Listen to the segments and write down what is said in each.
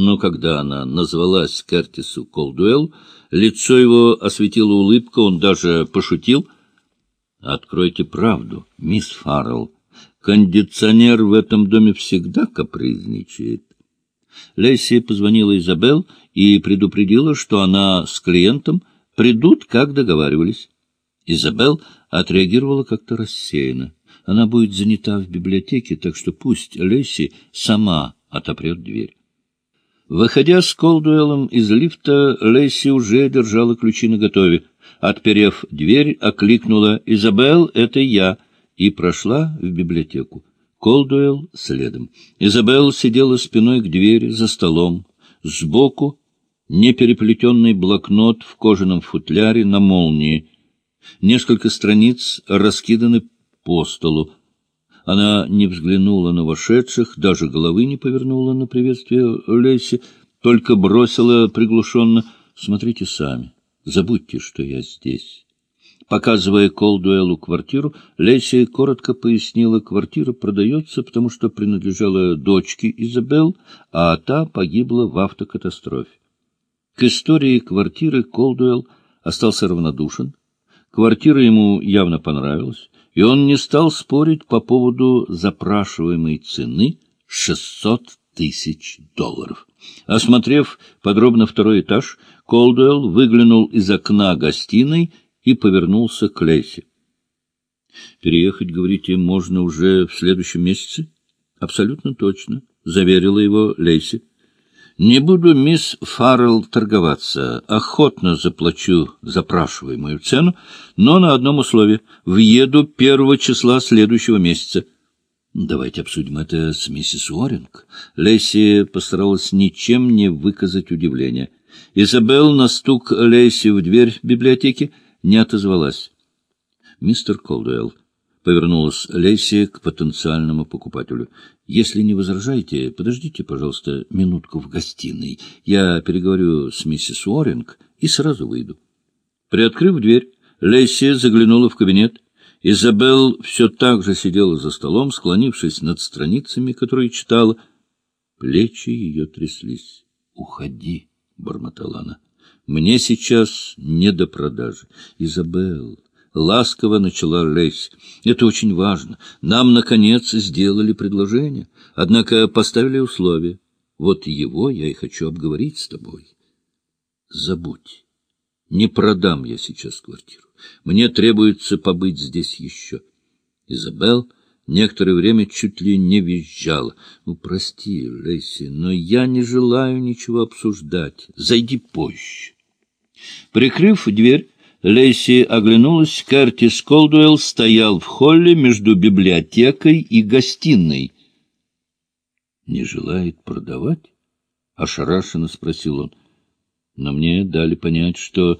Но когда она назвалась Кертису Колдуэлл, лицо его осветила улыбка, он даже пошутил. «Откройте правду, мисс Фаррелл. Кондиционер в этом доме всегда капризничает». Лесси позвонила Изабелл и предупредила, что она с клиентом придут, как договаривались. Изабелл отреагировала как-то рассеянно. Она будет занята в библиотеке, так что пусть Лесси сама отопрет дверь. Выходя с Колдуэллом из лифта, Лесси уже держала ключи наготове. Отперев дверь, окликнула «Изабелл, это я!» и прошла в библиотеку. Колдуэлл следом. Изабелл сидела спиной к двери, за столом. Сбоку непереплетенный блокнот в кожаном футляре на молнии. Несколько страниц раскиданы по столу. Она не взглянула на вошедших, даже головы не повернула на приветствие Леси, только бросила приглушенно «Смотрите сами, забудьте, что я здесь». Показывая Колдуэлу квартиру, Леси коротко пояснила, квартира продается, потому что принадлежала дочке Изабел, а та погибла в автокатастрофе. К истории квартиры Колдуэлл остался равнодушен. Квартира ему явно понравилась и он не стал спорить по поводу запрашиваемой цены 600 тысяч долларов. Осмотрев подробно второй этаж, Колдуэлл выглянул из окна гостиной и повернулся к Лейси. — Переехать, говорите, можно уже в следующем месяце? — Абсолютно точно, — заверила его Лейси. Не буду, мисс Фаррелл, торговаться. Охотно заплачу запрашиваемую цену, но на одном условии. Въеду первого числа следующего месяца. Давайте обсудим это с миссис Уоринг. Лесси постаралась ничем не выказать удивления. Изабелл на стук Лесси в дверь библиотеки не отозвалась. — Мистер Колдуэлл, — повернулась Лесси к потенциальному покупателю. — Если не возражаете, подождите, пожалуйста, минутку в гостиной. Я переговорю с миссис Уоринг и сразу выйду. Приоткрыв дверь, Лесси заглянула в кабинет. Изабелл все так же сидела за столом, склонившись над страницами, которые читала. Плечи ее тряслись. — Уходи, — бормотала она. — Мне сейчас не до продажи. Изабелл, — ласково начала Лейс. — Это очень важно. Нам, наконец, сделали предложение, однако поставили условие. Вот его я и хочу обговорить с тобой. Забудь. Не продам я сейчас квартиру. Мне требуется побыть здесь еще. Изабелл некоторое время чуть ли не визжала. Ну, прости, Лейси, но я не желаю ничего обсуждать. Зайди позже. Прикрыв дверь, Лейси оглянулась. Кертис Колдуэлл стоял в холле между библиотекой и гостиной. — Не желает продавать? — ошарашенно спросил он. Но мне дали понять, что...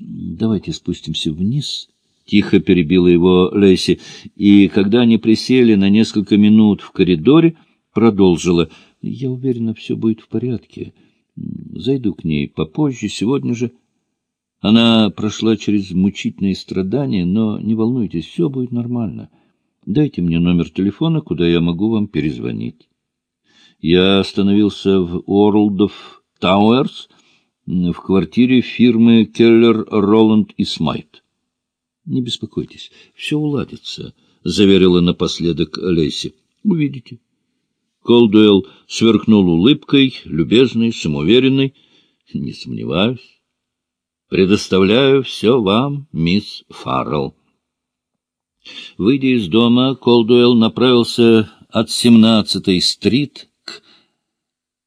Давайте спустимся вниз. Тихо перебила его Лейси, и когда они присели на несколько минут в коридоре, продолжила. — Я уверена, все будет в порядке. Зайду к ней попозже, сегодня же... Она прошла через мучительные страдания, но не волнуйтесь, все будет нормально. Дайте мне номер телефона, куда я могу вам перезвонить. Я остановился в Уолдорф Тауэрс, в квартире фирмы Келлер, Роланд и Смайт. — Не беспокойтесь, все уладится, — заверила напоследок Лейси. — Увидите. Колдуэлл сверкнул улыбкой, любезной, самоуверенной. — Не сомневаюсь. Предоставляю все вам, мисс Фаррелл. Выйдя из дома, Колдуэлл направился от 17-й стрит к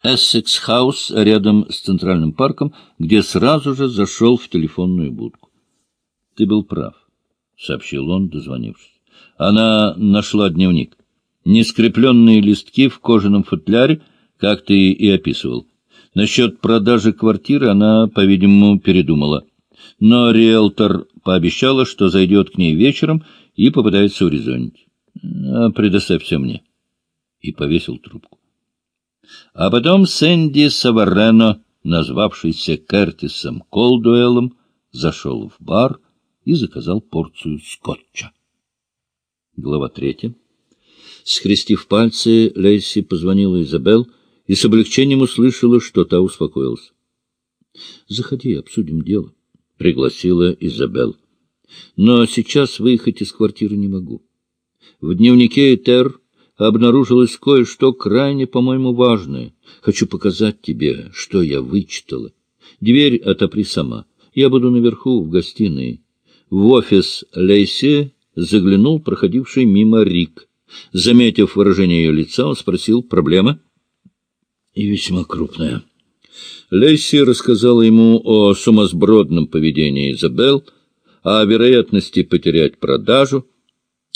Эссекс-хаус рядом с Центральным парком, где сразу же зашел в телефонную будку. — Ты был прав, — сообщил он, дозвонившись. Она нашла дневник. Нескрепленные листки в кожаном футляре, как ты и описывал. Насчет продажи квартиры она, по-видимому, передумала. Но риэлтор пообещала, что зайдет к ней вечером и попытается урезонить. А предоставь все мне. И повесил трубку. А потом Сэнди Саварено, назвавшийся Кертисом Колдуэллом, зашел в бар и заказал порцию скотча. Глава третья. Схрестив пальцы, Лейси позвонила Изабелл, и с облегчением услышала, что та успокоилась. — Заходи, обсудим дело, — пригласила Изабелл. — Но сейчас выехать из квартиры не могу. В дневнике Этер обнаружилось кое-что крайне, по-моему, важное. Хочу показать тебе, что я вычитала. Дверь отопри сама. Я буду наверху, в гостиной. В офис Лейси заглянул проходивший мимо Рик. Заметив выражение ее лица, он спросил, проблема? И весьма крупная. Лейси рассказала ему о сумасбродном поведении Изабел, о вероятности потерять продажу.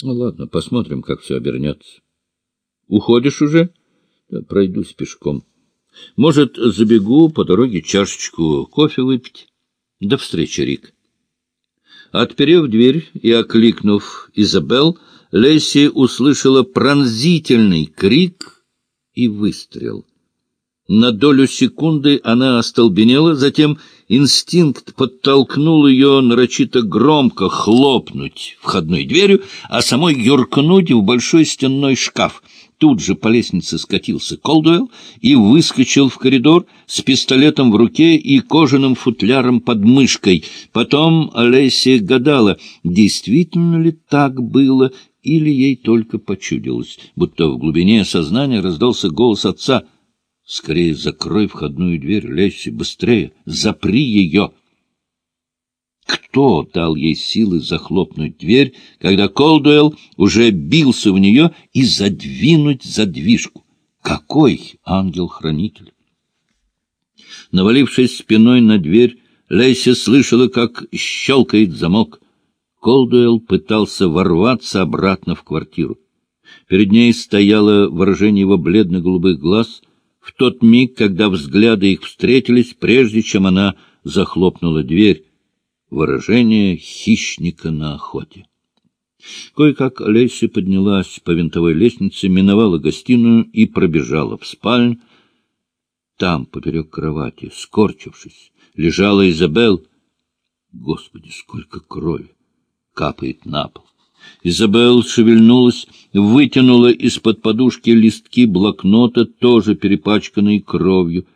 Ну, ладно, посмотрим, как все обернется. Уходишь уже? Да, пройдусь пешком. Может, забегу по дороге чашечку кофе выпить? До встречи, Рик. Отперев дверь и окликнув Изабел, Лесси услышала пронзительный крик и выстрел. На долю секунды она остолбенела, затем инстинкт подтолкнул ее нарочито громко хлопнуть входной дверью, а самой юркнуть в большой стенной шкаф — Тут же по лестнице скатился Колдуэлл и выскочил в коридор с пистолетом в руке и кожаным футляром под мышкой. Потом Олеся гадала, действительно ли так было, или ей только почудилось, будто в глубине сознания раздался голос отца. «Скорее закрой входную дверь, Лесси, быстрее, запри ее!» Кто дал ей силы захлопнуть дверь, когда Колдуэлл уже бился в нее и задвинуть задвижку? Какой ангел-хранитель! Навалившись спиной на дверь, Лейси слышала, как щелкает замок. Колдуэлл пытался ворваться обратно в квартиру. Перед ней стояло выражение его бледно-голубых глаз в тот миг, когда взгляды их встретились, прежде чем она захлопнула дверь выражение хищника на охоте. Кое-как Лейси поднялась по винтовой лестнице, миновала гостиную и пробежала в спальню. Там, поперек кровати, скорчившись, лежала Изабел. Господи, сколько крови! Капает на пол. Изабел шевельнулась, вытянула из-под подушки листки блокнота, тоже перепачканные кровью.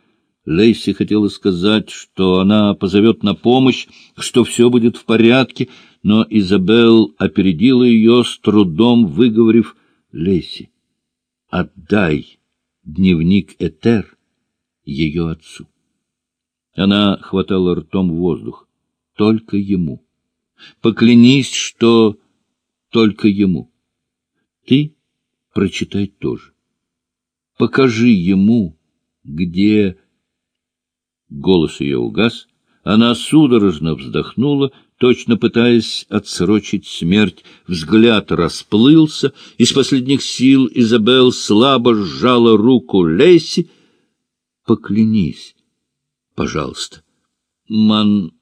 Лейси хотела сказать, что она позовет на помощь, что все будет в порядке, но Изабел опередила ее, с трудом выговорив Лейси. «Отдай дневник Этер ее отцу». Она хватала ртом воздух. Только ему. Поклянись, что только ему. Ты прочитай тоже. Покажи ему, где Голос ее угас. Она судорожно вздохнула, точно пытаясь отсрочить смерть. Взгляд расплылся. Из последних сил Изабел слабо сжала руку Лейси. — Поклянись, пожалуйста. Ман